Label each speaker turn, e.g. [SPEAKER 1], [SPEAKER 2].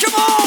[SPEAKER 1] Come on!